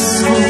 marsako